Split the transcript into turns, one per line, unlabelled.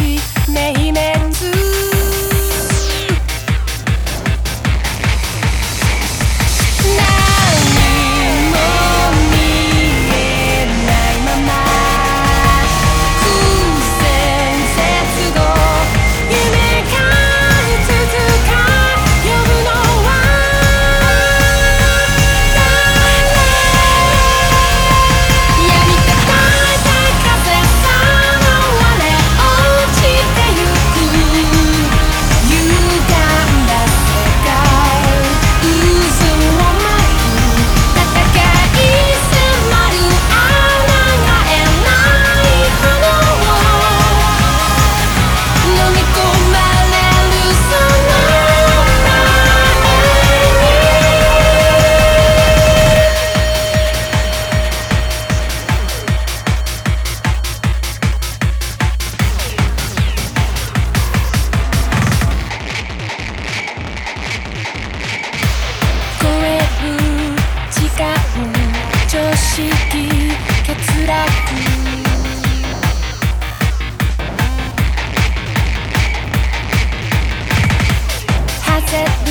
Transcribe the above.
street may now